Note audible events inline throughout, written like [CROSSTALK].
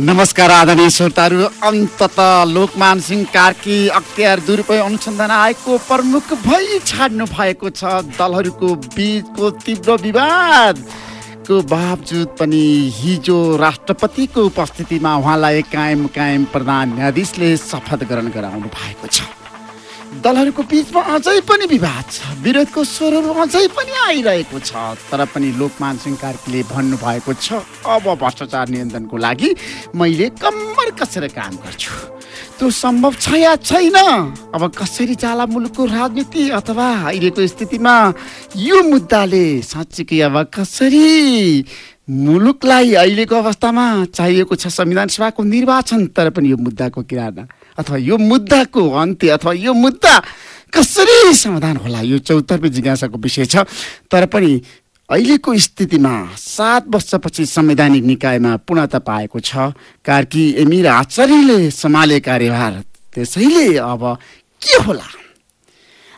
नमस्कार आदरणीय श्रोताहरू अन्तत लोकमान सिंह कार्की अख्तियार दुरुपयोग अनुसन्धान आयोगको प्रमुख भई छाड्नु भएको छ दलहरूको बिचको तीव्र विवादको बावजुद पनि हिजो राष्ट्रपतिको उपस्थितिमा उहाँलाई कायम कायम प्रधान न्यायाधीशले शपथ ग्रहण गराउनु भएको छ। दलहरूको बिचमा अझै पनि विवाद छ। विरोधको स्वरहरू अझै पनि आइरहेको छ। तर पनि लोकमान सिंह कार्कीले भन्नुभएको छ अब भ्रष्टाचार नियन्त्रणको लागि मैले कम्मर कसेर काम गर्छु। त्यो सम्भव छ या छैन? अब कसरी जाला मुलुकको राजनीति अथवा अहिलेको स्थितिमा यो मुद्दाले साँच्चीकै अब कसरी मुलुकलाई अहिलेको अवस्थामा चाहिएको छ संविधान सभाको निर्वाचन तर पनि यो मुद्दाको किनारा अथवा यो मुद्दाको अन्त्य अथवा यो मुद्दा कसरी समाधान होला? यो चौतर्फी जिज्ञासाको विषय छ। तर पनि अहिलेको स्थितिमा सात वर्षपछि संवैधानिक निकायमा पूर्णता पाएको छ। कार्की एमिर आचार्यले सम्हाले कार्यभार त्यसैले अब के होला?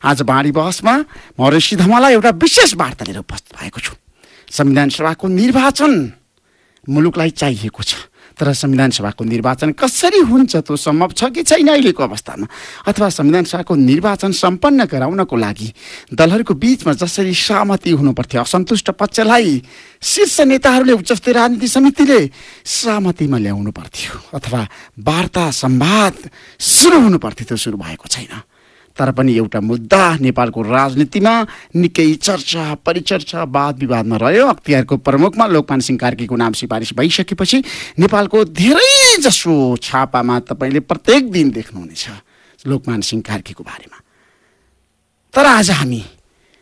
आज बाँडी बहसमा म ऋषि धमालाई एउटा विशेष वार्ता लिएर उपस्थित भएको छु। संविधान सभाको निर्वाचन मुलुकलाई चाहिएको छ। तर संविधान सभाको निर्वाचन कसरी हुन्छ त्यो सम्भव छ कि छैन अहिलेको अवस्थामा? अथवा संविधान सभाको निर्वाचन सम्पन्न गराउनको लागि दलहरूको बिचमा जसरी सहमति हुनुपर्थ्यो असन्तुष्ट पक्षलाई शीर्ष नेताहरूले उच्चस्तरीय राजनीति समितिले सहमतिमा ल्याउनु पर्थ्यो अथवा वार्ता संवाद सुरु हुनुपर्थ्यो त्यो सुरु भएको छैन। तर पनि एउटा मुद्दा नेपालको राजनीतिमा निकै चर्चा परिचर्चा वाद विवादमा रह्यो। अख्तियारको प्रमुखमा लोकमान सिंह कार्कीको नाम सिफारिस भइसकेपछि नेपालको धेरै जसो छापामा तपाईँले प्रत्येक दिन देख्नुहुनेछ लोकमान सिंह कार्कीको बारेमा। तर आज हामी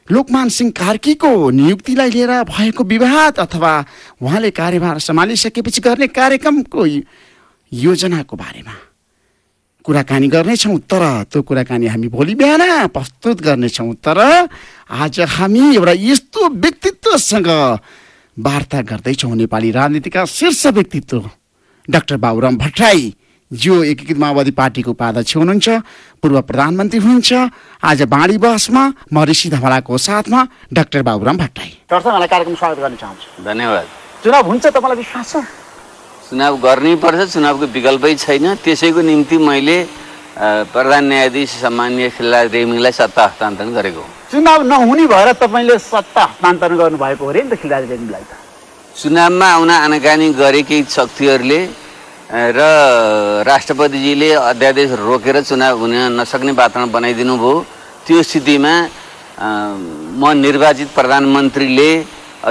लोकमान सिंह कार्कीको नियुक्तिलाई लिएर भएको विवाद अथवा उहाँले कार्यभार सम्हालिसकेपछि गर्ने कार्यक्रमको योजनाको बारेमा कुराकानी गर्नेछौँ तर त्यो कुराकानी हामी भोलि बिहान प्रस्तुत गर्नेछौँ तर आज हामी एउटा यस्तो व्यक्तित्वसँग वार्ता गर्दैछौँ नेपाली राजनीतिका शीर्ष व्यक्तित्व डाक्टर बाबुराम भट्टराई। जो एकीकृत माओवादी पार्टीको उपाध्यक्ष हुनुहुन्छ पूर्व प्रधानमन्त्री हुनुहुन्छ आज बाँडी बसमा म ऋषि धमलाको साथमा डाक्टर बाबुराम भट्टराई। कार्यक्रम स्वागत गर्न चाहन्छु। धन्यवाद। चुनाव हुन्छ तपाईँलाई विश्वास छ? चुनाव गर्नै पर्छ चुनावको विकल्पै छैन। त्यसैको निम्ति मैले प्रधान न्यायाधीश सामान्य खिल्ला रेग्मीलाई सत्ता हस्तान्तरण गरेको चुनाव नहुने भएर तपाईँले सत्ता हस्तान्तरण गर्नुभएको हो अरे नि त खिलराज रेग्मीलाई त। चुनावमा आउन आनाकानी गरेकै शक्तिहरूले र राष्ट्रपतिजीले अध्यादेश रोकेर चुनाव हुन नसक्ने वातावरण बनाइदिनु भयो। त्यो स्थितिमा म निर्वाचित प्रधानमन्त्रीले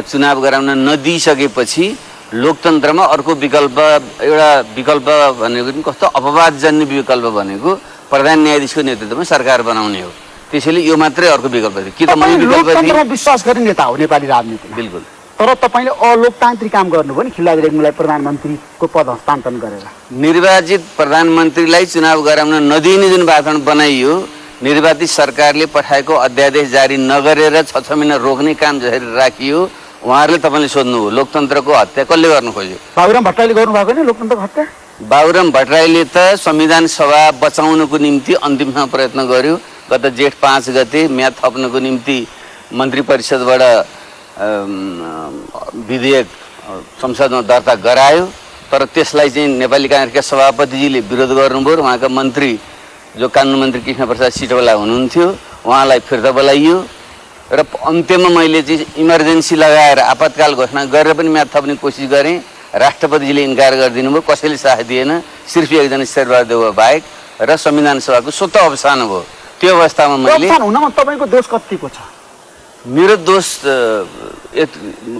चुनाव गराउन नदिइसकेपछि लोकतन्त्रमा अर्को विकल्प एउटा विकल्प भनेको नि कस्तो? अपवादजन्य विकल्प भनेको प्रधान न्यायाधीशको नेतृत्वमा सरकार बनाउने हो। त्यसैले यो मात्रै अर्को विकल्प थियो कि त लोकतन्त्रमा विश्वास गर्ने नेता हो नेपाली राजनीतिमा। बिल्कुल। तर तपाईँले अलोकतान्त्रिक काम गर्नुभयो नि खिलराज रेग्मीलाई प्रधानमन्त्रीको पद हस्तान्तरण गरेर। निर्वाचित प्रधानमन्त्रीलाई चुनाव गराउन नदिने जुन वातावरण बनाइयो निर्वाचित सरकारले पठाएको अध्यादेश जारी नगरेर छ छ महिना रोक्ने काम जसरी राखियो उहाँहरूले तपाईँले सोध्नुभयो लोकतन्त्रको हत्या कसले गर्नु खोज्यो? बाबुराम भट्टराईले गर्नुभएको नि लोकतन्त्रको हत्या? बाबुराम भट्टराईले त संविधान सभा बचाउनको निम्ति अन्तिमसम्म प्रयत्न गर्यो। गत जेठ पाँच गते म्याद थप्नको निम्ति मन्त्री परिषदबाट विधेयक संसदमा दर्ता गरायो। तर त्यसलाई चाहिँ नेपाली काङ्ग्रेसका सभापतिजीले विरोध गर्नुभयो र उहाँका मन्त्री जो कानुन मन्त्री कृष्ण प्रसाद सिटवाला हुनुहुन्थ्यो उहाँलाई फिर्ता बोलाइयो। र अन्त्यमा मैले चाहिँ इमर्जेन्सी लगाएर आपतकाल घोषणा गरेर पनि म्याद थप्ने कोसिस गरेँ। राष्ट्रपतिजीले इन्कार गरिदिनु भयो कसैले साथ दिएन। सिर्फ एकजना शेरबहादुर देउवा बाहेक र संविधान सभाको स्वत अवसान भयो। त्यो अवस्थामा मैले तपाईँको दोष कतिको छ? मेरो दोष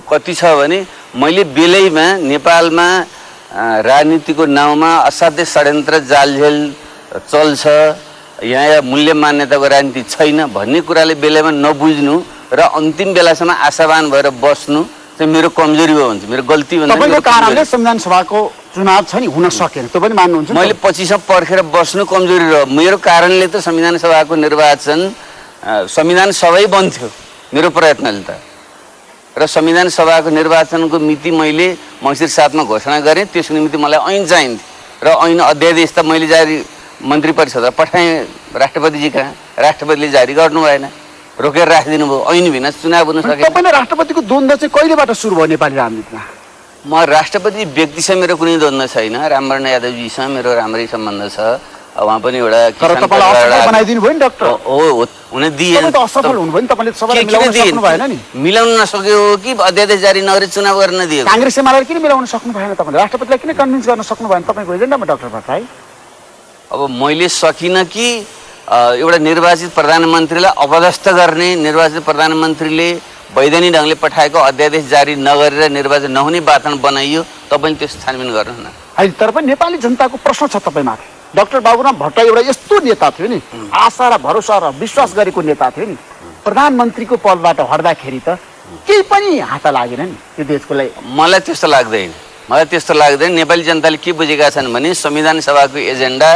कति छ भने मैले बेलैमा नेपालमा राजनीतिको नाउँमा असाध्य षड्यन्त्र जालझेल चल्छ। यहाँ मूल्य मान्यताको राजनीति छैन भन्ने कुराले बेलैमा नबुझ्नु र अन्तिम बेलासम्म आशावान भएर बस्नु चाहिँ मेरो कमजोरी हो भन्छ। मेरो गल्ती संविधान सभाको चुनाव छ नि हुन सकेन। त्यो पनि मान्नुहुन्छ। मैले पछिसम्म पर्खेर बस्नु कमजोरी रह्यो। मेरो कारणले त संविधान सभाको निर्वाचन संविधान सबै बन्थ्यो मेरो प्रयत्नले त। र संविधान सभाको निर्वाचनको मिति मैले मङ्सिर सातमा घोषणा गरेँ। त्यसको निम्ति मलाई ऐन चाहिन्थ्यो। र ऐन अध्यादेश त मैले जारी मन्त्री परिषदमा पठाएँ राष्ट्रपतिजी कहाँ राष्ट्रपतिले जारी गर्नु भएन। रोकेर राखिदिनु भयो। ऐन बिना चुनाव हुन सकेन। तपाईँले राष्ट्रपतिको द्वन्द्व चाहिँ कहिलेबाट सुरु भयो नेपाली राजनीतिमा? म राष्ट्रपति व्यक्तिसँग मेरो कुनै द्वन्द्व छैन। रामवर्ण यादवजीसँग मेरो राम्रै सम्बन्ध छ। उहाँ पनि एउटा हो हुन दिएन। मिलाउन नसक्यो कि अध्यादेश जारी नगरी चुनाव गर्न दियो काङ्ग्रेस एमाले किन मिलाउन सक्नु भएन तपाईँले? राष्ट्रपतिलाई किन कन्भिन्स गर्न सक्नु भएन तपाईँको एजेन्डामा डाक्टर भट्टराई? अब मैले सकिनँ कि एउटा निर्वाचित प्रधानमन्त्रीलाई अपदस्थ गर्ने निर्वाचित प्रधानमन्त्रीले वैधानिक ढङ्गले पठाएको अध्यादेश जारी नगरेर निर्वाचन नहुने वातावरण बनाइयो तपाईँले त्यो छानबिन गर्नु न। होइन तर पनि नेपाली जनताको प्रश्न छ तपाईँमाथि। डाक्टर बाबुराम भट्टराई एउटा यस्तो नेता थियो नि आशा र भरोसा र विश्वास गरेको नेता थियो नि। प्रधानमन्त्रीको पदबाट हट्दाखेरि त केही पनि हात लागेन नि यो देशको लागि। मलाई त्यस्तो लाग्दैन। मलाई त्यस्तो लाग्दैन नेपाली जनताले के बुझेका छन् भने संविधान सभाको एजेन्डा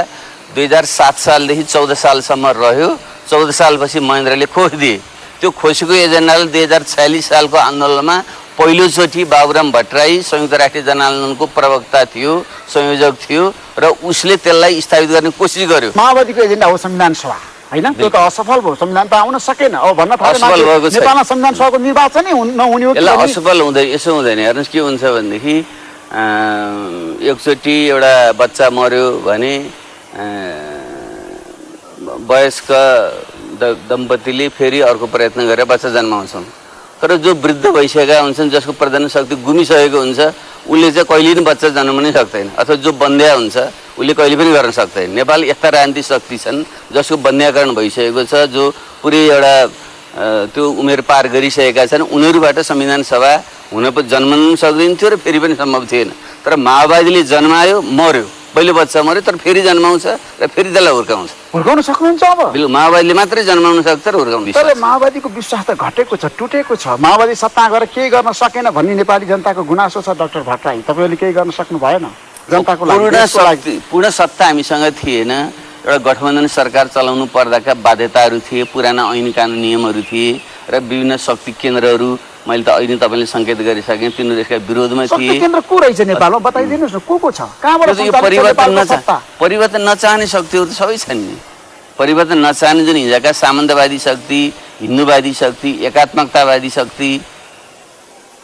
दुई हजार सात सालदेखि चौध सालसम्म रह्यो। चौध सालपछि महेन्द्रले खोसिदिए त्यो खोसेको एजेन्डाले दुई हजार छयालिस सालको आन्दोलनमा पहिलोचोटि बाबुराम भट्टराई संयुक्त राष्ट्रिय जनआन्दोलनको प्रवक्ता थियो संयोजक थियो र उसले त्यसलाई स्थापित गर्ने कोसिस गर्यो। माओवादीको एजेन्डा हो संविधान सभा होइन? त्यो त असफल भयो। संविधान त आउन सकेन। अब भन्न। नेपालमा संविधान सभाको निर्वाचनै हुन- नहुने असफल हुँदैन यसो हुँदैन। हेर्नुहोस् के हुन्छ भनेदेखि एकचोटि एउटा बच्चा मऱ्यो भने वयस्क दम्पतिले फेरि अर्को प्रयत्न गरेर बच्चा जन्माउँछन्। तर जो वृद्ध भइसकेका हुन्छन् जसको प्रजनन शक्ति गुमिसकेको हुन्छ उसले चाहिँ कहिले पनि बच्चा जन्माउनै सक्दैन। अथवा जो बन्ध्या हुन्छ उसले कहिले पनि गर्न सक्दैन। नेपाल यस्ता राजनीतिक शक्ति छन् जसको बन्ध्याकरण भइसकेको छ जो पुरै एउटा त्यो उमेर पार गरिसकेका छन् उनीहरूबाट संविधान सभा हुन पनि जन्मनु पनि सक्दैन थियो र फेरि पनि सम्भव थिएन। तर माओवादीले जन्मायो मर्यो। पहिलो बच्चा मर्यो तर फेरि जन्माउँछ र फेरि त्यसलाई हुर्काउँछ। हुर्काउन सक्नुहुन्छ अब। माओवादीले मात्रै जन्माउन सक्छ र हुर्काउनु तर माओवादीको विश्वास त घटेको छ टुटेको छ। माओवादी सत्ता गएर केही गर्न सकेन भन्ने नेपाली जनताको गुनासो छ डाक्टर भट्टराई। तपाईँले केही गर्न सक्नु भएन जनताको। शक्ति पूर्ण सत्ता हामीसँग थिएन। एउटा गठबन्धन सरकार चलाउनु पर्दाका बाध्यताहरू थिए पुराना ऐन कानुन नियमहरू थिए र विभिन्न शक्ति केन्द्रहरू मैले त अहिले तपाईँले सङ्केत गरिसकेँ तिनीहरू यसका विरोधमा शक्ति थिए। केन्द्र को रहेछ नेपालमा? बताइदिनुहोस् न को को छ? कहाँबाट त्यो त यो सञ्चालित छ परिवर्तन नचा परिवर्तन नचाहने शक्तिहरू त सबै छन् नि। परिवर्तन नचाहने जुन हिजोका सामन्तवादी शक्ति हिन्दूवादी शक्ति एकात्मकतावादी शक्ति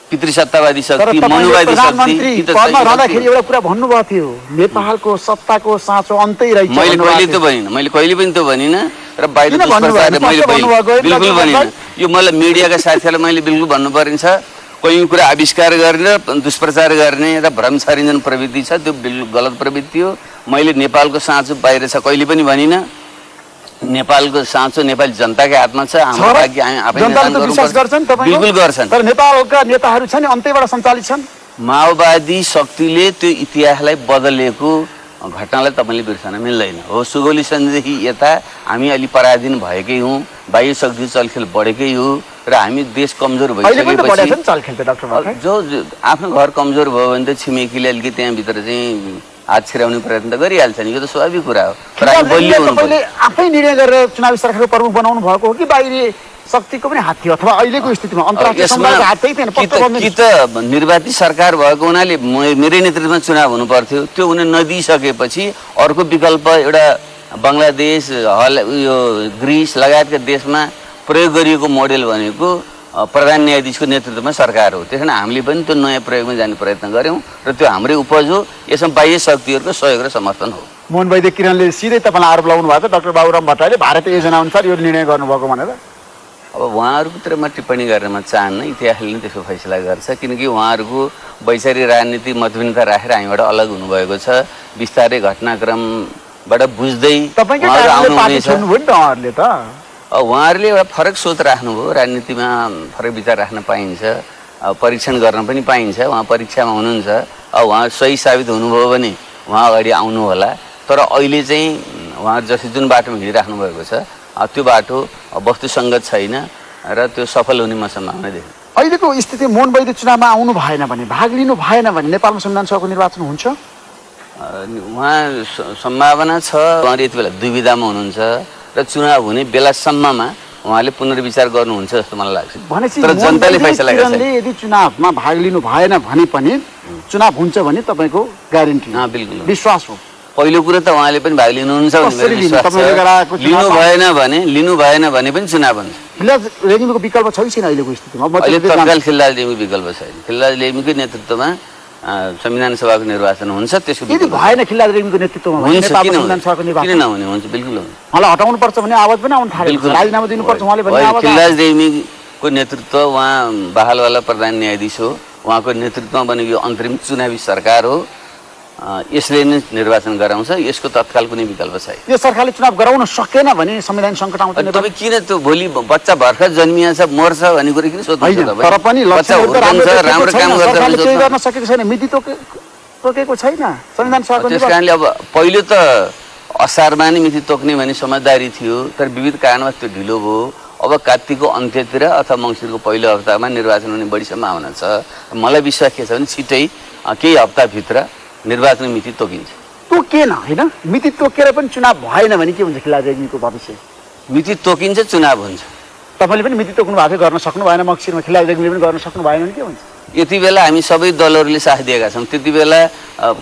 पितृसत्तावादी शक्ति मनुवादी शक्ति पदमा रहँदाखेरि। एउटा कुरा भन्नुभएको थियो। नेपालको सत्ताको साँचो अन्तै रहेछ मैले कहिले। त भनिनँ मैले कहिले पनि त भनिनँ। र बाहिर मैले बिल्कुल भनिनँ? यो मलाई मिडियाका साथीहरूलाई मैले बिल्कुल भन्नु परिन्छ। कोही कुरा आविष्कार गर्ने र दुष्प्रचार गर्ने र भ्रम छरिन्छन् प्रवृत्ति छ त्यो बिल्कुल गलत प्रवृत्ति हो। मैले नेपालको साँचो बाहिर छ कहिले पनि भनिनँ। नेपालको साँचो नेपाली जनताकै हातमा छ? बिल्कुल गर्छन्। तर नेपालका नेताहरू छ नि अन्तैबाट सञ्चालित छन्? माओवादी शक्तिले त्यो इतिहासलाई बदलेको घटनालाई तपाईँले बिर्सन मिल्दैन। हो सुगौली सन्धिदेखि यता हामी अलि पराधीन भएकै हौँ बाह्य शक्ति चलखेल बढेकै हो र हामी देश कमजोर भइसकेपछि जो- आफ्नो घर कमजोर भयो भने त छिमेकीले अलिकति त्यहाँभित्र चाहिँ हात छिराउने प्रयत्न त गरिहाल्छ नि यो त स्वाभाविक कुरा हो। आफै निर्णय गरेर चुनावी सरकारको प्रमुख बनाउनु भएको हो कि बाहिरी शक्तिको पनि हात थियो अथवा अहिलेको स्थितिमा कि त कि भनिदिनुहोस्। त निर्वाचित सरकार भएको हुनाले मेरै नेतृत्वमा चुनाव हुनु पर्थ्यो त्यो हुन नदिइसकेपछि अर्को विकल्प एउटा बङ्गलादेश हल उयो ग्रिस लगायतका देशमा प्रयोग गरिएको मोडेल भनेको प्रधान न्यायाधीशको नेतृत्वमा सरकार हो। त्यस कारण हामीले पनि त्यो नयाँ प्रयोगमा जाने प्रयत्न गऱ्यौँ र त्यो हाम्रै उपज हो। यसमा बाह्य शक्तिहरूको सहयोग र समर्थन हो। मोहन वैद्य किरणले सिधै तपाईँलाई आरोप लगाउनु भएको छ। डाक्टर बाबुराम भट्टराईले भारतीय योजना अनुसार यो निर्णय गर्नुभएको भनेर। अब उहाँहरूभित्रमा टिप्पणी गर्न म चाहन्न। इतिहासले नै त्यसको फैसला गर्छ। किनकि उहाँहरूको वैचारिक राजनीतिक मतभिन्नता राखेर हामीबाट अलग हुनुभएको छ। बिस्तारै घटनाक्रमबाट बुझ्दै उहाँहरूले एउटा फरक सोच राख्नुभयो राजनीतिमा फरक विचार राख्न पाइन्छ परीक्षण गर्न पनि पाइन्छ उहाँ परीक्षामा हुनुहुन्छ। अब उहाँ सही साबित हुनुभयो भने उहाँ अगाडि आउनु होला। तर अहिले चाहिँ उहाँहरू जसरी जुन बाटोमा हिँडिराख्नु भएको छ त्यो बाटो वस्तुसङ्गत छैन र त्यो सफल हुने म सम्भावना देख्छु अहिलेको स्थिति मोहन वैद्य चुनावमा आउनु भएन भने भाग लिनु भएन भने नेपालमा संविधान सभाको निर्वाचन हुन्छ? उहाँ सम्भावना छ। उहाँहरू यति बेला दुविधामा हुनुहुन्छ। र चुनाव हुने बेलासम्ममा उहाँले पुनर्विचार गर्नुहुन्छ जस्तो मलाई लाग्छ। भनेपछि तर जनताले फैसला यदि चुनावमा भाग लिनु भएन भने पनि चुनाव हुन्छ भने तपाईँको ग्यारेन्टी बिल्कुल विश्वास हो। पहिलो कुरो त उहाँले पनि भाग लिनुहुन्छ लिनु? भएन भने लिनु भएन भने पनि चुनाव हुन्छ। विकल्प छै छैन अहिलेको स्थितिमा। तत्काल खिलराज लेमी विकल्प छैन। खिलराज लेमीकै नेतृत्वमा संविधान सभाको निर्वाचन हुन्छ त्यसको यदि भएन खिलराज रेग्मीको नेतृत्वमा भने हुन्छ किन नहुने हुन्छ बिल्कुल उहाँलाई हटाउनुपर्छ भन्ने आवाज पनि आउनु थाल्यो राजीनामा दिनुपर्छ उहाँले खिलराज रेग्मीको नेतृत्व उहाँ बहालवाला प्रधान न्यायाधीश हो उहाँको नेतृत्वमा बनेको यो अन्तरिम चुनावी सरकार हो यसले नै निर्वाचन गराउँछ यसको तत्काल कुनै विकल्प छैन यो सरकारले चुनाव गराउन सकेन भने संविधान सङ्कट आउँछ तपाईँ किन त्यो भोलि बच्चा भर्खर जन्मिया छ मर्छ भन्ने कुरा किन? तर पनि राम्रो। काम। गर्न सकेको छैन मिति तोके तोकेको छैन संविधान त्यस कारणले अब पहिलो त असारमा नै मिति तोक्ने भन्ने समझदारी थियो तर विविध कारणमा त्यो ढिलो भयो अब कार्तिकको अन्त्यतिर अथवा मङ्सिरको पहिलो हप्तामा निर्वाचन हुने बढी सम्भावना छ मलाई विश्वास के छ भने छिटै केही हप्ताभित्र निर्वाचन मिति तोकिन्छ तोकिएन होइन? मिति तोकेर पनि चुनाव भएन भने के हुन्छ रेग्मीको भविष्य? मिति तोकिन्छ चुनाव हुन्छ। तपाईँले पनि मिति तोक्नु भएको थियो गर्न सक्नु भएन मक्सिरमा रेग्मीले पनि गर्न सक्नु भएन भने के हुन्छ? यति बेला हामी सबै दलहरूले साथ दिएका छौँ। त्यति बेला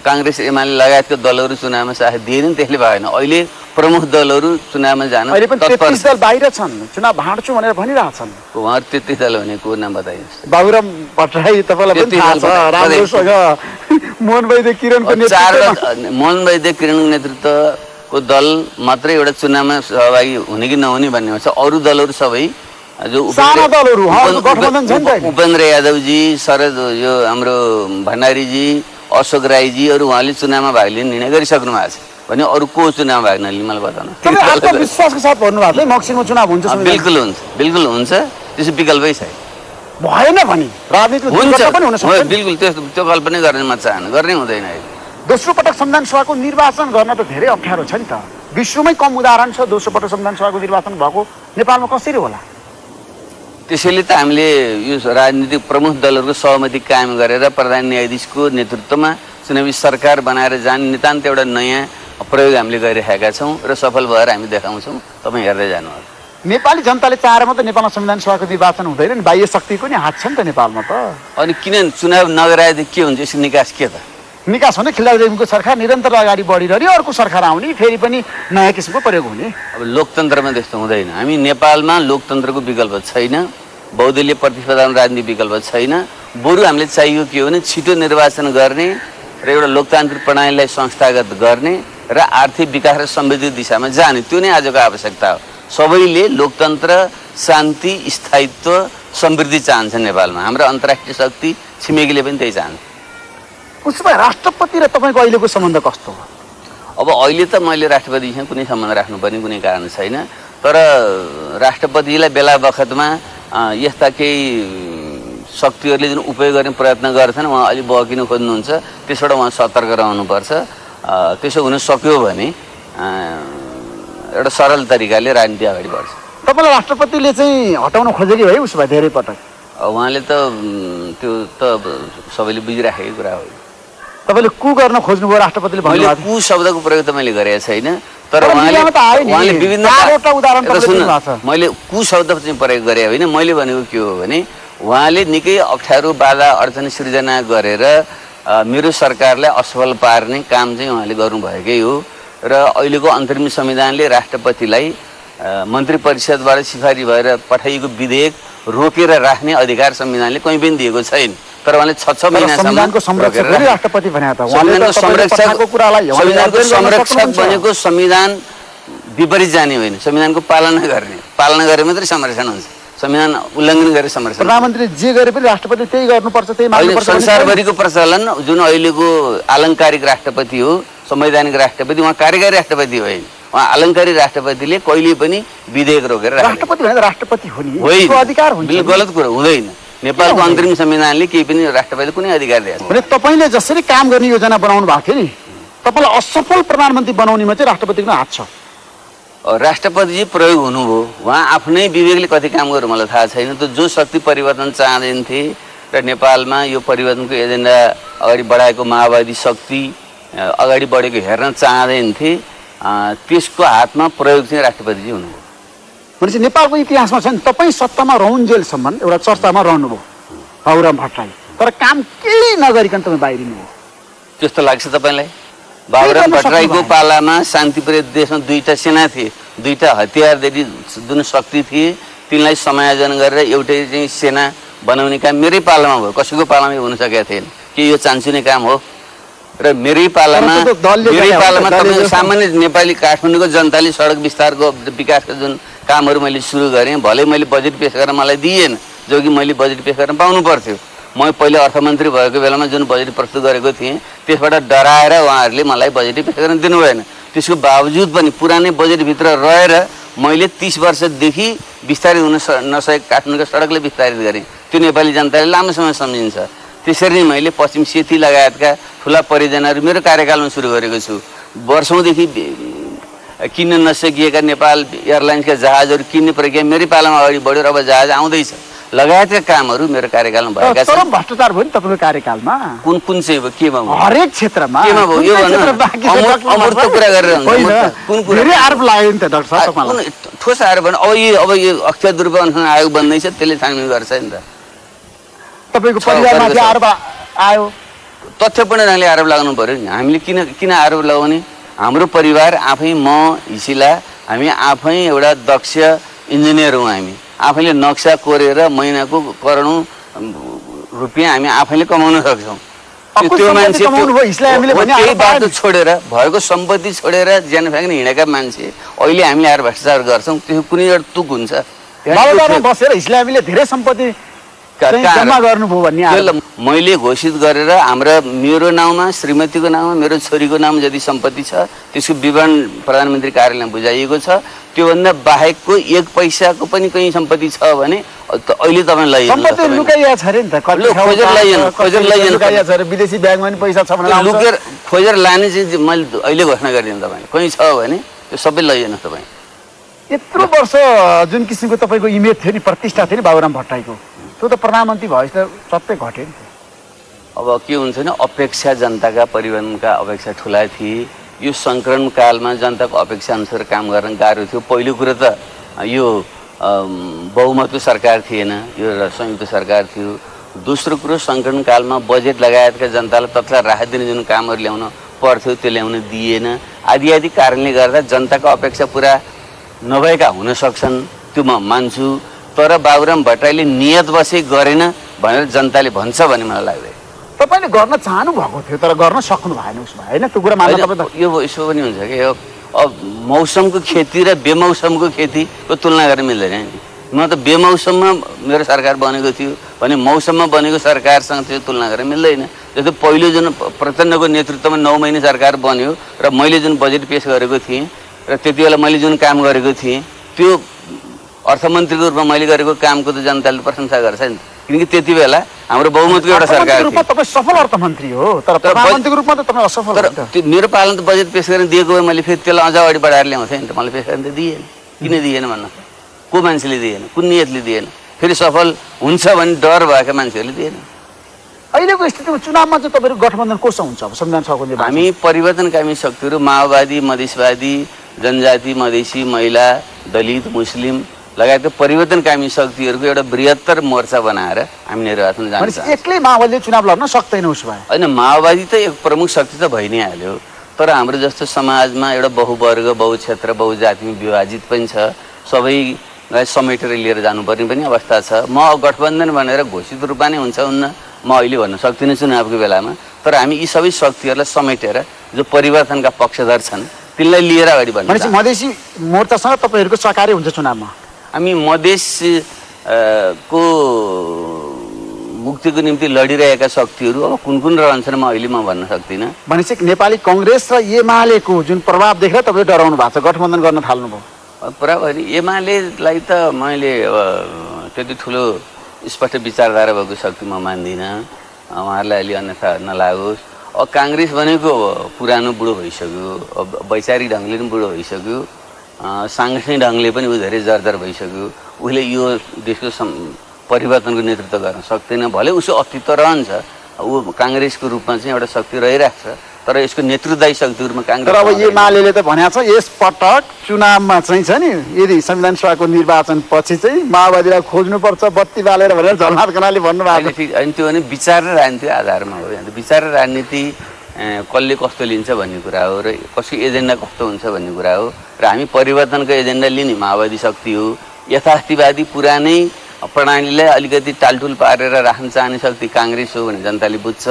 काङ्ग्रेस एमाले लगायतका दलहरू चुनावमा साथ दिएनन् त्यसले भएन। अहिले प्रमुख दलहरू चुनावमा जान दल बाहिर छन्। चुनाव भाँड्छु भनेर भनिरहेछन्। उहाँहरू तेत्तिस दल भनेको नाम बताइदिनुहोस् बाबुराम भट्टराई तपाईँलाई [LAUGHS] मोहन वैद्य किरणको चार नेतृत्वमा। मोहन वैद्य किरणको नेतृत्वको दल मात्रै एउटा चुनावमा सहभागी हुने कि नहुने भन्ने छ अरू दलहरू सबै जो उपेन्द्र- यादवजी शरद यो हाम्रो भण्डारीजी अशोक राईजीहरू उहाँले चुनावमा भाग लिने निर्णय गरिसक्नु भएको छ भने अरू को चुनाव भाग नलिने मलाई बताउनु आत्मविश्वासको साथ भन्नुभएको चुनाव हुन्छ बिल्कुल हुन्छ बिल्कुल हुन्छ त्यसो विकल्पै छैन भएन भने राजनीतिक हुन्छ पनि। बिल्कुल त्यो त्यो कल्पना गर्ने म चाहन्न गर्नै हुँदैन अहिले दोस्रो पटक संविधान सभाको निर्वाचन गर्न त धेरै अप्ठ्यारो छ नि त विश्वमै कम उदाहरण छ दोस्रो पटक संविधान सभाको निर्वाचन भएको नेपालमा कसरी होला त्यसैले त हामीले यो राजनीतिक प्रमुख दलहरूको सहमति कायम गरेर प्रधान न्यायाधीशको नेतृत्वमा चुनावी सरकार बनाएर जाने नितान्त एउटा नयाँ प्रयोग हामीले गरिरहेका छौँ र सफल भएर हामी देखाउँछौँ। तपाईँ हेर्दै जानुहोस्। नेपाली जनताले चाहेर मात्रै नेपालमा संविधान सभाको निर्वाचन हुँदैन नि। बाह्य शक्तिको नि हात छ नि त नेपालमा त। अनि किन चुनाव नगराएदेखि के हुन्छ? यसको निकास के त? निकास हुने रेग्मीको सरकार निरन्तर अगाडि बढिरहने अर्को सरकार आउने फेरि पनि नयाँ किसिमको प्रयोग हुने। अब लोकतन्त्रमा त्यस्तो हुँदैन। हामी नेपालमा लोकतन्त्रको विकल्प छैन बहुदलीय प्रतिस्पर्धामा राजनीतिक विकल्प छैन बरु हामीले चाहियो के हो भने छिटो निर्वाचन गर्ने र एउटा लोकतान्त्रिक प्रणालीलाई संस्थागत गर्ने र आर्थिक विकास र समृद्धि दिशामा जाने। त्यो नै आजको आवश्यकता हो। सबैले लोकतन्त्र शान्ति स्थायित्व समृद्धि चाहन्छ नेपालमा। हाम्रो अन्तर्राष्ट्रिय शक्ति छिमेकीले पनि त्यही चाहन्छ। उसो भए राष्ट्रपति र तपाईँको अहिलेको सम्बन्ध कस्तो हो? अब अहिले त मैले राष्ट्रपतिसँग कुनै सम्बन्ध राख्नुपर्ने कुनै कारण छैन। तर राष्ट्रपतिलाई बेला बखतमा यस्ता केही शक्तिहरूले जुन उपयोग गर्ने प्रयत्न गर्छन् उहाँ अलि बकिनु खोज्नुहुन्छ त्यसबाट उहाँ सतर्क रहनुपर्छ। त्यसो हुन सक्यो भने एउटा सरल तरिकाले राजनीति अगाडि बढ्छ। तपाईँलाई राष्ट्रपतिले चाहिँ हटाउन खोजेको है उसो भए धेरै पटक? उहाँले त त्यो त सबैले बुझिराखेकै कुरा हो। तपाईँले कु गर्न खोज्नुभयो राष्ट्रपतिले भन्नुभएको थियो। कु शब्दको प्रयोग त मैले गरेको छैन तर उहाँले विभिन्न। मैले कु शब्द चाहिँ प्रयोग गरे होइन मैले भनेको के हो भने उहाँले निकै अप्ठ्यारो बाधा अडचन सृजना गरेर मेरो सरकारलाई असफल पार्ने काम चाहिँ उहाँले गर्नुभएकै हो र अहिलेको अन्तरिम संविधानले राष्ट्रपतिलाई मन्त्री परिषदबाट सिफारिस भएर पठाइएको विधेयक रोकेर राख्ने अधिकार संविधानले कहीँ पनि दिएको छैन तर उहाँले छ छ महिनासम्म संविधानको संरक्षक। राष्ट्रपति। भनेको संविधान विपरीत जाने होइन संविधानको पालना गर्ने पालना गरे मात्रै संरक्षण हुन्छ संविधान उल्लङ्घन गरे संरक्षण हुन्छ। प्रधानमन्त्रीले जे गरे पनि राष्ट्रपतिले त्यही गर्नुपर्छ त्यही। संसारभरिको प्रचलन जुन अहिलेको आलङ्कारिक राष्ट्रपति हो संवैधानिक राष्ट्रपति उहाँ कार्यकारी राष्ट्रपति होइन उहाँ आलङ्कारिक राष्ट्रपतिले कहिले पनि विधेयक रोकेर। राष्ट्रपति राष्ट्रपति हो नि अधिकार। गलत कुरो हुँदैन नेपालको? अन्तरिम संविधानले केही पनि राष्ट्रपति कुनै अधिकार दिएको। भने तपाईँले जसरी काम गर्ने योजना बनाउनु भएको थियो नि तपाईँलाई असफल प्रधानमन्त्री बनाउनेमा चाहिँ राष्ट्रपतिको हात छ राष्ट्रपतिजी प्रयोग हुनुभयो उहाँ आफ्नै विवेकले कति काम गर्नु मलाई थाहा छैन त जो शक्ति परिवर्तन चाहँदैनथे र नेपालमा यो परिवर्तनको एजेन्डा अगाडि बढाएको माओवादी शक्ति अगाडि बढेको हेर्न चाहँदैनथे त्यसको हातमा प्रयोग चाहिँ राष्ट्रपतिजी हुनुभयो भनेपछि नेपालको इतिहासमा छ नि तपाईँ सत्तामा रहन्जेलसम्म एउटा चर्चामा रहनुभयो बाबुराम भट्टराई। तर काम केही नगरिकन तपाईँ बाहिरिनु हो त्यस्तो लाग्छ तपाईँलाई? बाबुराम भट्टराईको। पालामा शान्तिप्रिय देशमा दुईवटा सेना थिए। दुईवटा हतियारदेखि जुन शक्ति थिए तिनलाई समायोजन गरेर एउटै चाहिँ सेना बनाउने काम मेरै पालामा भयो। कसैको पालामा हुन सकेको थिएन। के यो चान्चुने काम हो? र मेरै पालामा मेरै पालामा दलले तपाईँ जस्तो- सामान्य नेपाली काठमाडौँको जनताले सडक विस्तारको विकासका जुन कामहरू मैले सुरु गरेँ। भलै मैले बजेट पेस गरेर मलाई दिएन जो कि मैले बजेट पेस गर्न पाउनु पर्थ्यो। म पहिले अर्थमन्त्री भएको बेलामा जुन बजेट प्रस्तुत गरेको थिएँ त्यसबाट डराएर उहाँहरूले मलाई बजेट पेस गर्न दिनु भएन। त्यसको बावजुद पनि पुरानै बजेटभित्र रहेर मैले तिस वर्षदेखि विस्तारित हुन स नसकेको काठमाडौँको सडकले विस्तारित गरेँ। त्यो नेपाली जनताले लामो समय सम्झिन्छ। त्यसरी नै मैले पश्चिम सेती लगायतका ठुला परियोजनाहरू मेरो कार्यकालमा सुरु गरेको छु। वर्षौँदेखि किन्न नसकिएका नेपाल एयरलाइन्सका जहाजहरू किन्ने प्रक्रिया मेरै पालामा अगाडि बढ्यो र अब जहाज आउँदैछ। लगायतका कामहरू मेरो कार्यकालमा भएका छन्। भ्रष्टाचार भयो नि तपाईँको कार्यकालमा? कुन कुन चाहिँ हो? केमा हो हरेक क्षेत्रमा। केमा भयो? यो अमूर्त-? कुरा गरेर। कुन आरोप लाग्यो नि त डाक्टर साहब ठोस आएर भने अब यो अब यो अक्षय अनुसन्धान आयोग बन्दैछ त्यसले छानबिन गर्छ नि त। तपाईँको छ। आरोप आयो। तथ्यपूर्ण ढङ्गले आरोप लगाउनु पऱ्यो नि। हामीले किन किन आरोप लगाउने? हाम्रो परिवार आफै म हिसिला हामी आफै एउटा दक्ष इन्जिनियर हौँ हामी। आफैले नक्सा कोरेर महिनाको करोडौँ रुपियाँ हामी आफैले कमाउन सक्छौँ। त्यही आरोप बाटो। छोडेर भएको सम्पत्ति छोडेर ज्यान फ्याँक्ने हिँडेका मान्छे अहिले हामीले आएर भ्रष्टाचार गर्छौँ त्यो कुनै एउटा तुक हुन्छ। बसेर इस्लामीले धेरै सम्पत्ति जम्मा गर्नुभयो भन्ने मैले घोषित गरेर हाम्रा मेरो नाउँमा श्रीमतीको नाउँमा मेरो छोरीको नाम जति सम्पत्ति छ त्यसको विवरण प्रधानमन्त्री कार्यालयमा बुझाइएको छ त्योभन्दा बाहेकको एक पैसाको पनि कहीँ सम्पत्ति छ भने अहिले तपाईँ। लुकेर खोजेर लाने चाहिँ मैले अहिले घोषणा गरिदिनु तपाईँ कहीँ छ भने त्यो सबै लैजानु तपाईँ। यत्रो वर्ष जुन किसिमको तपाईँको इमेज थियो नि प्रतिष्ठा थियो नि बाबुराम भट्टराईको। त्यो त प्रधानमन्त्री भएपछि त सबै घट्यो नि। अब के हुन्छ भने अपेक्षा जनताका परिवहनका अपेक्षा ठुला थिए। यो सङ्कलन कालमा जनताको अपेक्षा अनुसार काम गर्न गाह्रो थियो। पहिलो कुरो त यो बहुमतको सरकार थिएन यो संयुक्त सरकार थियो। दोस्रो कुरो सङ्कलन कालमा बजेट लगायतका जनतालाई तत्काल राहत दिने जुन कामहरू ल्याउन पर्थ्यो त्यो ल्याउन दिएन। आदि आदि कारणले गर्दा जनताको अपेक्षा पुरा नभएका हुन सक्छन् त्यो म मान्छु। तर बाबुराम भट्टराईले नियत बसे गरेन भनेर जनताले भन्छ भन्ने मलाई लाग्दैन तपाईँले गर्न चाहनु भएको थियो तर गर्न सक्नु भएन उसमा होइन? त्यो कुरा यो यसो पनि हुन्छ कि यो अब मौसमको खेती र बेमौसमको खेतीको तुलना गर्न मिल्दैन नि। म त बेमौसममा मेरो सरकार बनेको थियो भने मौसममा बनेको सरकारसँग त्यो तुलना गर्न मिल्दैन। जस्तो पहिलो जुन प्रचण्डको नेतृत्वमा नौ महिने सरकार बन्यो र मैले जुन बजेट पेस गरेको थिएँ र त्यति बेला मैले जुन काम गरेको थिएँ त्यो अर्थमन्त्रीको रूपमा मैले गरेको कामको त जनताले प्रशंसा गर्छ नि किनकि त्यति बेला हाम्रो बहुमतको एउटा सरकार सफल अर्थमन्त्री हो तर। त्यो मेरो पालन त बजेट पेस गरेर दिएको भए मैले फेरि त्यसलाई अझ अगाडि बढाएर ल्याउँथेँ नि त। मलाई पेस गरेर त दिएन। किन दिएन भन्न? को मान्छेले दिएन? कुन नियतले दिएन? फेरि सफल हुन्छ भन्ने डर भएका मान्छेहरूले दिएन। अहिलेको स्थितिमा चुनावमा चाहिँ तपाईँको गठबन्धन कोसँग हुन्छ? अब संविधान सभाको हामी परिवर्तनकामी शक्तिहरू माओवादी मधेसवादी जनजाति मधेसी महिला दलित मुस्लिम लगायतका परिवर्तनकामी शक्तिहरूको एउटा बृहत्तर मोर्चा बनाएर हामी निर्वाचन जान भनेपछि चाहन्छौँ। एक्लै माओवादीले चुनाव लड्न सक्दैन उसो भए। होइन माओवादी त एक प्रमुख शक्ति त भइ नै हाल्यो। तर हाम्रो जस्तो समाजमा एउटा बहुवर्ग बहुक्षेत्र बहुजातिमा विभाजित पनि छ। सबैलाई समेटेर लिएर जानुपर्ने पनि अवस्था छ। म गठबन्धन भनेर घोषित रूपमा नै हुन्छ हुन्न। म अहिले भन्न सक्दिनँ चुनावको बेलामा। तर हामी यी सबै शक्तिहरूलाई समेटेर जो परिवर्तनका पक्षधर छन् तिनलाई लिएर अगाडि बढ्नु भनेपछि मधेसी मोर्चासँग तपाईँहरूको सहकार्य हुन्छ चुनावमा? हामी मधेस अ, को मुक्तिको निम्ति लडिरहेका शक्तिहरू अब कुन कुन रहन्छन् म अहिले म भन्न सक्दिनँ। भनेपछि नेपाली कङ्ग्रेस र एमालेको जुन प्रभाव देखेर तपाईँ डराउनु भएको छ गठबन्धन गर्न थाल्नुभयो। पुरा भने एमालेलाई त मैले अब त्यति ठुलो स्पष्ट विचारधारा भएको शक्ति म मान्दिनँ। उहाँहरूलाई अलि अन्यथा नलागोस्। अब काङ्ग्रेस भनेको पुरानो बुढो भइसक्यो अब वैचारिक ढङ्गले पनि बुढो भइसक्यो। साङ्गठनिक ढङ्गले पनि ऊ धेरै जर्जर भइसक्यो। उसले यो देशको परिवर्तनको नेतृत्व गर्न सक्दैन। भले उसको अस्तित्व रहन्छ ऊ काङ्ग्रेसको रूपमा चाहिँ एउटा शक्ति रहिरहेको छ तर यसको नेतृत्वदायी शक्तिको रूपमा काङ्ग्रेस तर अब। एमाले त भनेको छ यस पटक चुनावमा चाहिँ छ नि यदि संविधान सभाको निर्वाचन पछि चाहिँ माओवादीलाई खोज्नुपर्छ बत्ती बालेर भनेर झलनाथ खनालले भन्नुभएको ठिक होइन त्यो भने विचार र राजनीतिको आधारमा हो। विचार र राजनीति कसले कस्तो लिन्छ भन्ने कुरा हो र कसको एजेन्डा कस्तो हुन्छ भन्ने कुरा हो र हामी परिवर्तनको एजेन्डा लिने माओवादी शक्ति हो। यथार्थीवादी पुरानै प्रणालीलाई अलिकति टालटुल पारेर राख्न चाहने शक्ति काङ्ग्रेस हो भने जनताले बुझ्छ।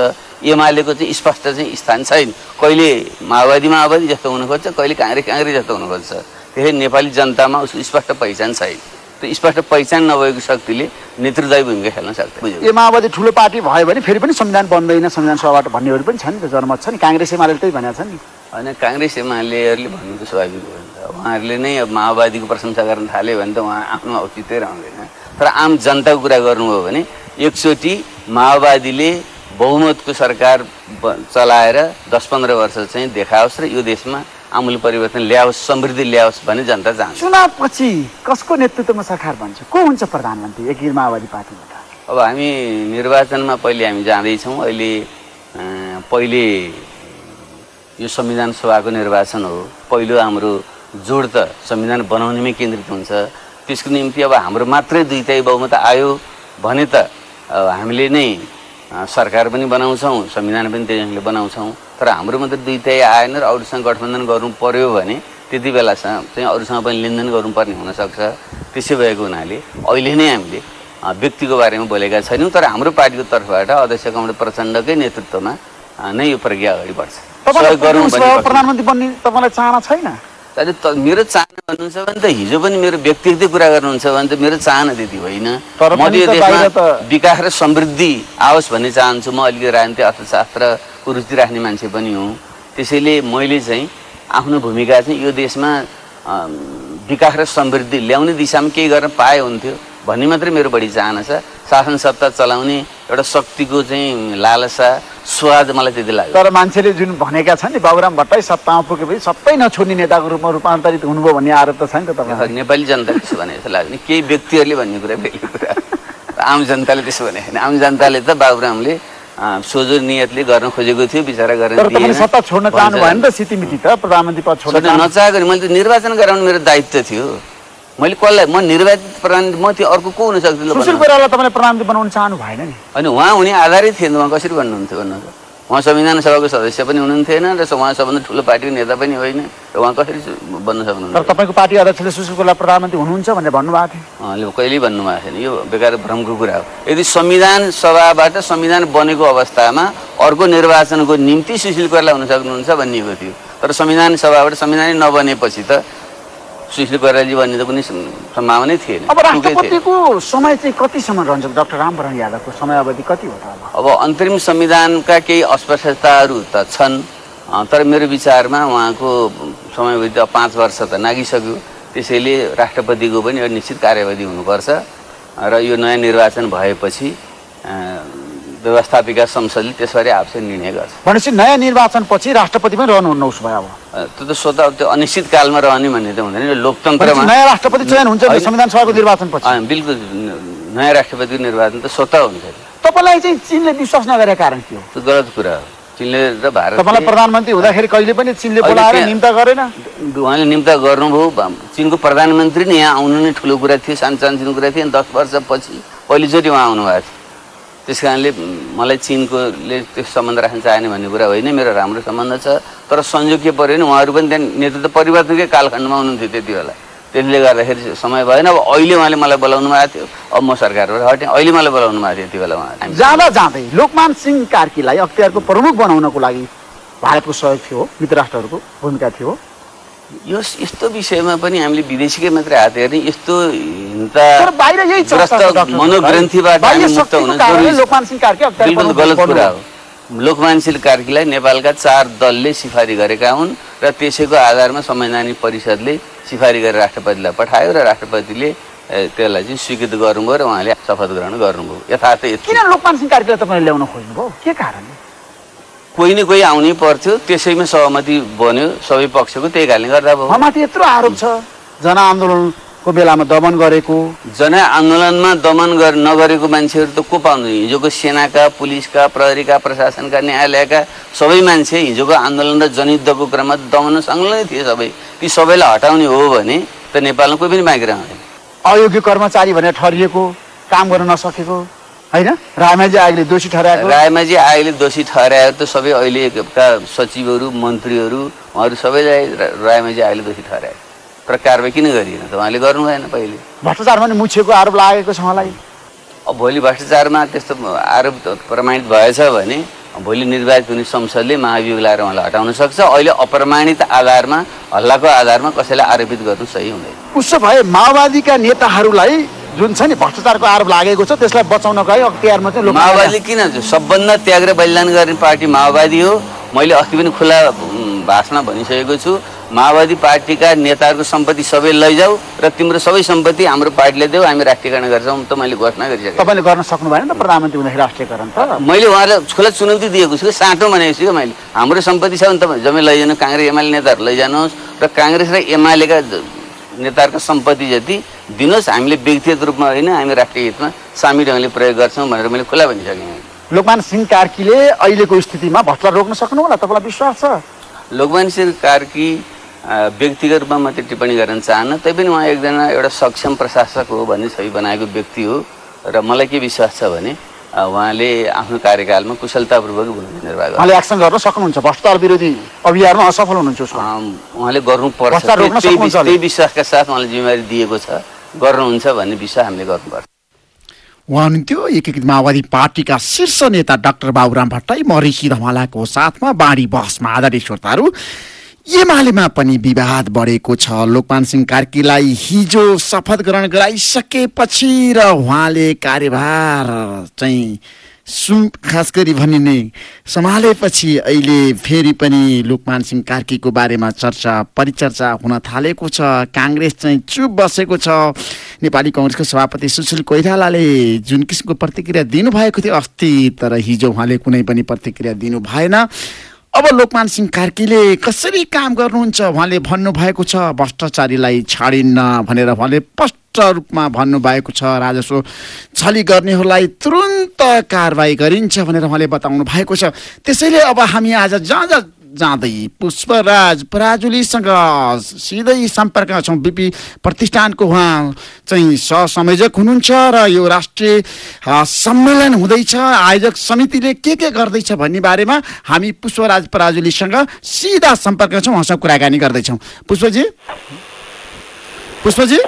एमालेको चाहिँ स्पष्ट चाहिँ स्थान छैन। कहिले माओवादी माओवादी जस्तो हुन खोज्छ कहिले काङ्ग्रेस काङ्ग्रेस जस्तो हुन खोज्छ त्यसैले नेपाली जनतामा उसको स्पष्ट पहिचान छैन। त्यो स्पष्ट पहिचान नभएको शक्तिले नेतृत्वदायी भूमिका खेल्न सक्छ ए माओवादी ठुलो पार्टी भयो भने फेरि पनि संविधान बन्दैन संविधान सभाबाट भन्नेहरू पनि छ नि त जनमत छ नि काङ्ग्रेस एमाले त्यही भनेको छ नि होइन काङ्ग्रेस एमालेहरूले भन्नु त स्वाभाविक हो नि त। उहाँहरूले नै अब माओवादीको प्रशंसा गर्न थाल्यो भने त उहाँ आफ्नो औचित्य रहँदैन। तर आम जनताको कुरा गर्नुभयो भने एकचोटि माओवादीले बहुमतको सरकार चलाएर दस पन्ध्र वर्ष चाहिँ देखाओस् र यो देशमा आमूल परिवर्तन ल्याओस् समृद्धि ल्याओस् भन्ने जनता चाहन्छ चुनावपछि कसको नेतृत्वमा सरकार बन्छ? को हुन्छ प्रधानमन्त्री? एकीकृत माओवादी पार्टीबाट अब हामी निर्वाचनमा पहिले हामी जाँदैछौँ। अहिले पहिले यो संविधान सभाको निर्वाचन हो। पहिलो हाम्रो जोड त संविधान बनाउनेमै केन्द्रित हुन्छ। त्यसको निम्ति अब हाम्रो मात्रै दुई तय बहुमत आयो भने त हामीले नै सरकार पनि बनाउँछौँ संविधान पनि त्यही बनाउँछौँ। तर हाम्रो मात्रै दुई तय आएन र अरूसँग गठबन्धन गर्नु पर्यो भने त्यति बेलासँग चाहिँ अरूसँग पनि लेनदेन गर्नुपर्ने हुनसक्छ। त्यसै भएको हुनाले अहिले नै हामीले व्यक्तिको बारेमा बोलेका छैनौँ तर हाम्रो पार्टीको तर्फबाट अध्यक्ष कमल प्रचण्डकै नेतृत्वमा नै यो प्रक्रिया अगाडि बढ्छ। प्रधानमन्त्री बन्ने तपाईँलाई चाहना छैन? त मेरो चाहना भन्नुहुन्छ भने त हिजो पनि मेरो व्यक्तिगत कुरा गर्नुहुन्छ भने त मेरो चाहना त्यति होइन। म यो त देशमा त- विकास र समृद्धि आओस् भन्ने चाहन्छु। म अलिकति राजनीति अर्थशास्त्रको रुचि राख्ने मान्छे पनि हुँ। त्यसैले मैले चाहिँ आफ्नो भूमिका चाहिँ यो देशमा विकास र समृद्धि ल्याउने दिशामा केही गर्न पाए हुन्थ्यो भन्ने मात्रै मेरो बढी चाहना छ। शासन सत्ता चलाउने एउटा शक्तिको चाहिँ लालसा स्वाद मलाई त्यति लाग्यो। तर मान्छेले जुन भनेका छन् नि बाबुराम भट्टराई सत्तामा पुगेपछि सबै नछोड्ने नेताको रूपमा रूपान्तरित हुनुभयो भन्ने आरोप त छ नि त तपाईँ नेपाली जनता त्यसो भने जस्तो लाग्ने केही व्यक्तिहरूले भन्ने कुरा बेग्लै कुरा। आम जनताले त्यसो भने आम जनताले त बाबुरामले सोझो नियतले गर्न खोजेको थियो विचार दिएन। सत्ता छोड्न चाहनु। भएन त सितिमिति त प्रधानमन्त्री पद छोड्न नचाहेको मैले त निर्वाचन गराउनु मेरो दायित्व थियो मैले कसलाई म निर्वाचित प्रधान म त्यो अर्को को हुन सक्थेँ ल सुशील तपाईँले प्रधानमन्त्री बनाउन चाहनु भएन नि होइन उहाँ हुने आधारै थिएन उहाँ कसरी भन्नुहुन्थ्यो भन्नु त उहाँ संविधान सभाको सदस्य पनि हुनुहुन्थेन र उहाँ सबभन्दा ठुलो पार्टीको नेता पनि होइन र उहाँ कसरी बन्न तर सक्नुहुन्थ्यो तपाईँको पार्टी अध्यक्षले सुशील कोइराला प्रधानमन्त्री हुनुहुन्छ भनेर भन्नुभएको थियो। उहाँले कहिल्यै भन्नुभएको छैन। यो बेकार भ्रमको कुरा हो। यदि संविधान सभाबाट संविधान बनेको अवस्थामा अर्को निर्वाचनको निम्ति सुशील कोइराला हुन सक्नुहुन्छ भनिएको थियो तर संविधान सभाबाट संविधानै नबनेपछि त सुशील कोइरालाजी भन्ने त कुनै सम्- सम्भावनै थिएन। अब। राष्ट्रपतिको समय चाहिँ कतिसम्म रहन्छ? डाक्टर रामवरण यादवको समय अवधि कति हो त अब? अन्तरिम संविधानका केही अस्पष्टताहरू त छन् तर मेरो विचारमा उहाँको समयवधि त पाँच वर्ष त नागिसक्यो। त्यसैले राष्ट्रपतिको पनि एउटा निश्चित कार्यवधि हुनुपर्छ र यो नयाँ निर्वाचन भएपछि व्यवस्थापिका संसदले त्यसबारे आवश्यक निर्णय गर्छ। भनेपछि नयाँ निर्वाचनपछि राष्ट्रपति पनि रहनुहुन्न उसो भए अब। त्यो त स्वतः त्यो अनिश्चित कालमा रहने भन्ने त हुँदैन लोकतन्त्रमा नयाँ राष्ट्रपति चयन हुन्छ। संविधान सभाको निर्वाचनपछि। बिल्कुल नयाँ राष्ट्रपतिको निर्वाचन त स्वतः हुन्छ। तपाईँलाई चाहिँ चिनले विश्वास नगरेको कारण के हो? त्यो गलत कुरा हो। चिनले र भारत तपाईँलाई प्रधानमन्त्री हुँदाखेरि कहिले पनि चिनले बोलाएर निम्ता गरेन? उहाँले निम्ता गर्नुभयो चिनको प्रधानमन्त्री नै यहाँ आउनु नै ठुलो कुरा थियो सानो सानो कुरा थियो अनि दस वर्षपछि पहिलोचोटि उहाँ आउनुभएको थियो। त्यस कारणले मलाई चिनकोले त्यो सम्बन्ध राख्न चाहेन भन्ने कुरा होइन मेरो राम्रो सम्बन्ध छ। तर संयोग के पऱ्यो भने उहाँहरू पनि त्यहाँ नेतृत्व परिवर्तनकै कालखण्डमा हुनुहुन्थ्यो त्यति बेला। त्यसले गर्दाखेरि समय भएन। अब अहिले उहाँले मलाई बोलाउनु भएको थियो। अब म सरकारबाट हटेँ। अहिले मलाई बोलाउनु भएको थियो यति बेला उहाँ जाँदा जाँदै लोकमान सिंह कार्कीलाई अख्तियारको प्रमुख बनाउनको लागि भारतको सहयोग थियो मित्र राष्ट्रहरूको भूमिका थियो। यो यस्तो विषयमा पनि हामीले विदेशीकै मात्रै हात हेर्ने यस्तो मनोग्रन्थीबाट। लोकमान सिंह बिल्कुल गलत कुरा हो। लोकमानशील कार्कीलाई नेपालका चार दलले सिफारी गरेका हुन् र त्यसैको आधारमा संवैधानिक परिषदले सिफारी गरेर राष्ट्रपतिलाई पठायो र राष्ट्रपतिले त्यसलाई चाहिँ स्वीकृत गर्नुभयो र उहाँले शपथ ग्रहण गर्नुभयो। यथार्थ किन लोकमान सिंह कार्कीलाई तपाईँले ल्याउन खोज्नुभयो? के कारणले कोही न कोही आउनै पर्थ्यो। त्यसैमा सहमति बन्यो सबै पक्षको त्यही कारणले गर्दा भयो उहाँमाथि यत्रो आरोप छ? जनआन्दोलनको बेलामा दमन गरेको। जनआन्दोलनमा दमन गर नगरेको मान्छेहरू त को पाउनु? हिजोको सेनाका पुलिसका प्रहरीका प्रशासनका न्यायालयका सबै मान्छे हिजोको आन्दोलन र जनयुद्धको क्रममा दमन संलग्नै थिए सबै। ती सबैलाई हटाउने हो भने त नेपालमा कोही पनि बाँकी रहँदैन अयोग्य कर्मचारी भनेर ठहरिएको काम गर्न नसकेको होइन? रामाजी आयोगले दोषी ठहराएको? रायमाझी आयोगले दोषी ठहराएर त सबै अहिलेका सचिवहरू मन्त्रीहरू उहाँहरू सबैलाई रायमाझी आयोगले दोषी ठहरायो तर कारवाही किन गरिएन त? उहाँले गर्नु भएन पहिले। भ्रष्टाचारमा नि मुछिएको आरोप लागेको छ उहाँलाई। अब भोलि भ्रष्टाचारमा त्यस्तो आरोप प्रमाणित भएछ भने भोलि निर्वाचित हुने संसदले महाभियोग लगाएर उहाँलाई हटाउन सक्छ। अहिले अप्रमाणित आधारमा हल्लाको आधारमा कसैलाई आरोपित गर्नु सही हुँदैन। उसो भए माओवादीका नेताहरूलाई जुन छ नि भ्रष्टाचारको आरोप लागेको छ त्यसलाई बचाउनको लागि अख्तियारमा चाहिँ माओवादी किन? सबभन्दा त्याग र बलिदान गर्ने पार्टी माओवादी हो। मैले अस्ति पनि खुला भाषणमा भनिसकेको छु। माओवादी पार्टीका नेताहरूको सम्पत्ति सबै लैजाऊ र तिम्रो सबै सम्पत्ति हाम्रो पार्टीले देऊ हामी राष्ट्रियकरण गर्छौँ त मैले घोषणा गरिसकेको तपाईँले गर्न सक्नु भएन त प्रधानमन्त्री हुँदाखेरि राष्ट्रियकरण त? मैले उहाँलाई खुला चुनौती दिएको छु कि साँटो भनेको छु कि मैले। हाम्रो सम्पत्ति छ भने तपाईँ जम्मै लैजानु काङ्ग्रेस एमाले नेताहरू लैजानुहोस्। र काङ्ग्रेस र एमालेका नेताहरूको सम्पत्ति जति दिनुहोस् हामीले व्यक्तिगत रूपमा होइन हामी राष्ट्रिय हितमा सामी ढङ्गले प्रयोग गर्छौँ भनेर मैले खुला भनिसकेँ। लोकमान सिंह कार्कीले अहिलेको स्थितिमा भ्रष्टाचार रोक्न सक्नु होला तपाईँलाई विश्वास छ? लोकमान सिंह कार्की व्यक्तिगत रूपमा मात्रै टिप्पणी गर्न चाहन्न तैपनि उहाँ एकजना एउटा सक्षम प्रशासक हो भन्ने छवि बनाएको व्यक्ति हो र मलाई के विश्वास छ भने उहाँले आफ्नो कार्यकालमा कुशलतापूर्वक भूमिका निर्वाह गर्नु एक्सन गर्न सक्नुहुन्छ? भ्रष्टाचार विरोधी अभियानमा असफल हुनुहुन्छ उहाँले गर्नुपर्छ। त्यही विश्वासका साथ उहाँले जिम्मेवारी दिएको छ। गर्नुहुन्छ भन्ने विश्वास हामीले गर्नुपर्छ। उहाँ हुनुहुन्थ्यो एकीकृत माओवादी पार्टीका शीर्ष नेता डाक्टर बाबुराम भट्टराई म ऋषि धमालाको साथमा बाढी बहसमा आदरणीय श्रोताहरू। एमालेमा पनि विवाद बढेको छ। लोकमान सिंह कार्कीलाई हिजो शपथ ग्रहण गराइसकेपछि र उहाँले कार्यभार चाहिँ सु खास गरी भनिने सम्हालेपछि अहिले फेरि पनि लोकमान सिंह कार्कीको बारेमा चर्चा परिचर्चा हुन थालेको छ। काङ्ग्रेस चाहिँ चुप बसेको छ। नेपाली कङ्ग्रेसको सभापति सुशील कोइरालाले जुन किसिमको प्रतिक्रिया दिनुभएको थियो अस्ति तर हिजो उहाँले कुनै पनि प्रतिक्रिया दिनु भएन। अब लोकमान सिंह कार्कीले कसरी काम गर्नुहुन्छ उहाँले भन्नुभएको छ भ्रष्टाचारीलाई छाडिन्न भनेर उहाँले स्पष्ट रूपमा भन्नुभएको छ राजस्व छली गर्नेहरूलाई तुरुन्त कारवाही गरिन्छ भनेर उहाँले बताउनु भएको छ। त्यसैले अब हामी आज जहाँ जहाँ जाँदै पुष्पराज पराजुलीसँग सिधै सम्पर्कमा छौँ। बिपी प्रतिष्ठानको उहाँ चाहिँ सहसंयोजक हुनुहुन्छ र यो राष्ट्रिय सम्मेलन हुँदैछ। आयोजक समितिले के के गर्दैछ भन्ने बारेमा हामी पुष्पराज पराजुलीसँग सिधा सम्पर्कमा छौँ। उहाँसँग कुराकानी गर्दैछौँ। पुष्पजी? पुष्पजी?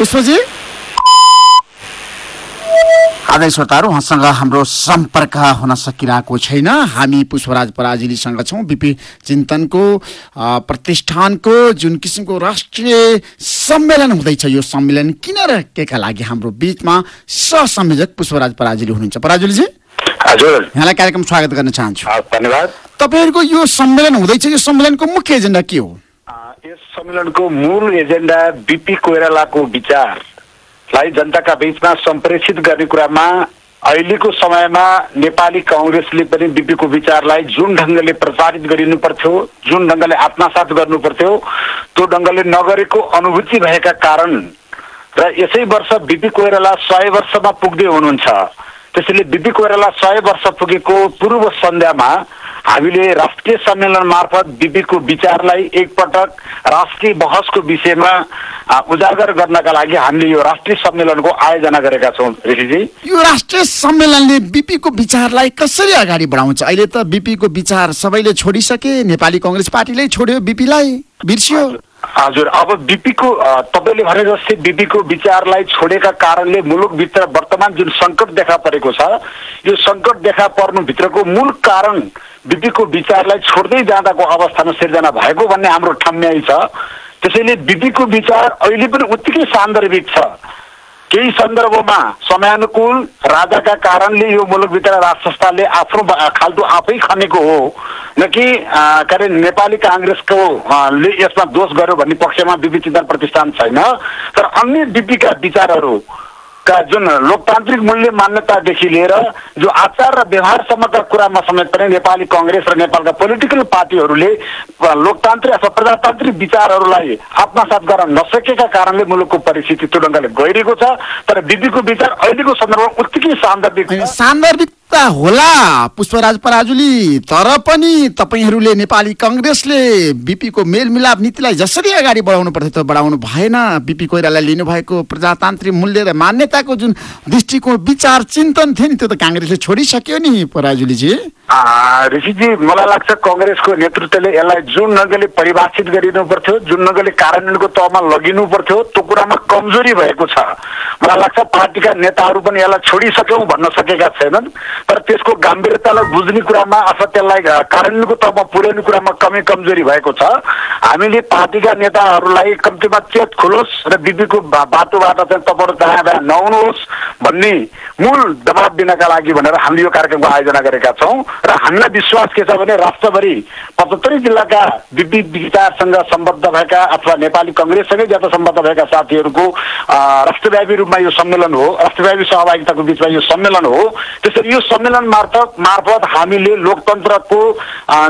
पुष्पजी आदरणीय श्रोताहरू उहाँसँग हाम्रो सम्पर्क हुन सकिरहेको छैन। हामी पुष्पराज पराजुलीसँग छौँ। बिपी चिन्तनको प्रतिष्ठानको जुन किसिमको राष्ट्रिय सम्मेलन हुँदैछ यो सम्मेलन किन र के का लागि हाम्रो बिचमा सहसंयोजक पुष्पराज पराजुली हुनुहुन्छ? पराजुलीजी? हजुर। यहाँलाई कार्यक्रम स्वागत गर्न चाहन्छु। धन्यवाद। तपाईँहरूको यो सम्मेलन हुँदैछ। यो सम्मेलनको मुख्य एजेन्डा के हो? यस सम्मेलनको मूल एजेन्डा बिपी कोइरालाको विचारलाई जनताका बीचमा सम्प्रेषित गर्ने कुरामा अहिलेको समयमा नेपाली कङ्ग्रेसले पनि बिपीको विचारलाई जुन ढङ्गले प्रचारित गरिनु पर्थ्यो जुन ढङ्गले आत्मसात गर्नु पर्थ्यो त्यो ढङ्गले नगरेको अनुभूति भएका कारण र यसै वर्ष बिपी कोइराला सय वर्षमा पुग्दै हुनुहुन्छ। त्यसैले बिपी कोइराला सय वर्ष पुगेको पूर्व सन्ध्यामा हामीले राष्ट्रिय सम्मेलन मार्फत बिपीको विचारलाई एकपटक राष्ट्रिय बहसको विषयमा उजागर गर्नका लागि हामीले यो राष्ट्रिय सम्मेलनको आयोजना गरेका छौँ ऋषिजी। यो राष्ट्रिय सम्मेलनले बिपीको विचारलाई कसरी अगाडि बढाउँछ? अहिले त बिपीको विचार सबैले छोडिसके नेपाली कङ्ग्रेस पार्टीले छोड्यो बिपीलाई बिर्सियो। हजुर अब बिपीको तपाईँले भने जस्तै बिपीको विचारलाई छोडेका कारणले मुलुकभित्र वर्तमान जुन सङ्कट देखा परेको छ यो सङ्कट देखा पर्नुभित्रको मूल कारण बिपीको विचारलाई छोड्दै जाँदाको अवस्थामा सिर्जना भएको भन्ने हाम्रो ठम्याइ छ। त्यसैले बिपीको विचार अहिले पनि उत्तिकै सान्दर्भिक छ। केही सन्दर्भमा समयानुकूल राजाका कारणले यो मुलुकभित्र राज संस्थाले आफ्नो खाल्टो आफै खनेको हो। न कि के अरे नेपाली काङ्ग्रेसको ले यसमा दोष गर्यो भन्ने पक्षमा बिपी चिन्तन प्रतिष्ठान छैन। तर अन्य बिपीका विचारहरू का जुन लोकतान्त्रिक मूल्य मान्यतादेखि लिएर जो आचार र व्यवहारसम्मका कुरामा समेत पनि नेपाली कङ्ग्रेस र नेपालका पोलिटिकल पार्टीहरूले लोकतान्त्रिक अथवा प्रजातान्त्रिक विचारहरूलाई आत्मसात गर्न नसकेका कारणले मुलुकको परिस्थिति त्यो ढङ्गले गइरहेको छ। तर बिपीको विचार अहिलेको सन्दर्भमा उत्तिकै सान्दर्भिक अनि सान्दर्भिकता होला पुष्पराज पराजुली तर पनि तपाईँहरूले नेपाली कङ्ग्रेसले बिपीको मेलमिलाप नीतिलाई जसरी अगाडि बढाउनु पर्थ्यो त्यो बढाउनु भएन। बिपी कोइरालाई लिनुभएको प्रजातान्त्रिक मूल्य र मान्यताको जुन दृष्टिकोण विचार चिन्तन थियो नि त्यो त काङ्ग्रेसले छोडिसक्यो नि पराजुलीजी। ऋषिजी मलाई लाग्छ कङ्ग्रेसको नेतृत्वले यसलाई जुन ढङ्गले परिभाषित गरिनु पर्थ्यो जुन ढङ्गले कार्यान्वयनको तहमा लगिनु पर्थ्यो त्यो कुरामा कमजोरी भएको छ मलाई लाग्छ पार्टीका नेताहरू पनि यसलाई छोडिसक्यौँ भन्न सकेका छैनन् तर त्यसको गम्भीरतालाई बुझ्ने कुरामा अथवा त्यसलाई कार्यान्वयनको तहमा पुर्याउने कुरामा कमी कमजोरी भएको छ हामीले पार्टीका नेताहरूलाई कम्तीमा चेत खुलोस् र बिपीको बाटोबाट चाहिँ तपाईँहरू दायाँ दायाँ नआउनुहोस् भन्ने मूल दबाब दिनका लागि भनेर हामीले यो कार्यक्रमको आयोजना गरेका छौँ र हामीलाई विश्वास के छ भने राष्ट्रभरि पचहत्तरी जिल्लाका विविध विचारसँग सम्बद्ध भएका अथवा नेपाली कङ्ग्रेससँगै ज्यादा सम्बद्ध भएका साथीहरूको राष्ट्रव्यापी रूपमा यो सम्मेलन हो राष्ट्रव्यापी सहभागिताको बिचमा यो सम्मेलन हो। त्यसरी यो सम्मेलन मार्फत मार्फत हामीले लोकतन्त्रको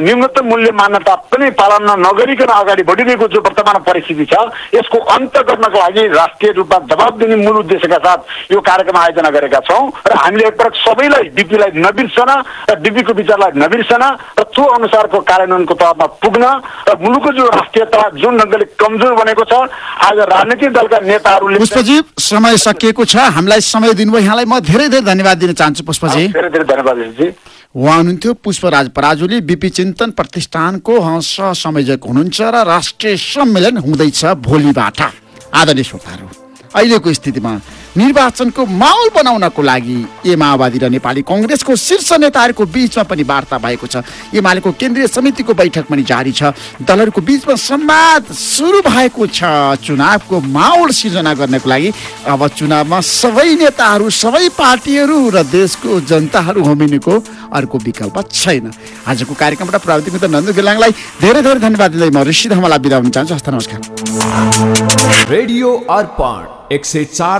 न्यूनतम मूल्य मान्यता पनि पालना नगरिकन अगाडि बढिरहेको जो वर्तमान परिस्थिति छ यसको अन्त गर्नको लागि राष्ट्रिय रूपमा दबाब दिने मूल उद्देश्यका साथ यो कार्यक्रम आयोजना गरेका छौँ। र हामीले एकपटक सबैलाई डिपीलाई नबिर्सन र डिपीको विचारलाई नबिर्सन र त्यो अनुसारको कार्यान्वयनको तहमा पुग्न र मुलुकको जो राष्ट्रियता जुन ढङ्गले कमजोर बनेको छ आज राजनीतिक दलका नेताहरूले पुष्पजी समय सकिएको छ। हामीलाई समय दिनुभयो। यहाँलाई म धेरै धेरै धन्यवाद दिन चाहन्छु पुष्पजी। धेरै धेरै धन्यवाद उहाँ हुनुहुन्थ्यो पुष्पराज पराजुली बिपी चिन्तन प्रतिष्ठानको सह संयोजक हुनुहुन्छ र राष्ट्रिय सम्मेलन हुँदैछ भोलिबाट। आदरणीय श्रोताहरू अहिलेको स्थितिमा निर्वाचनको माहौल बनाउनको लागि ए माओवादी र नेपाली कङ्ग्रेसको शीर्ष नेताहरूको बिचमा पनि वार्ता भएको छ। एमालेको केन्द्रीय समितिको बैठक पनि जारी छ। दलहरूको बिचमा संवाद सुरु भएको छ। चुनावको माहौल सिर्जना गर्नको लागि अब चुनावमा सबै नेताहरू सबै पार्टीहरू र देशको जनताहरू होमिनुको अर्को विकल्प छैन। आजको कार्यक्रमबाट प्राविधिक मित्र नन्दु गेलाङलाई धेरै धेरै धन्यवाद दिँदै म ऋषि धमला बिदा हुन चाहन्छु। हस्त नमस्कार। रेडियो अर्पण एक सय चार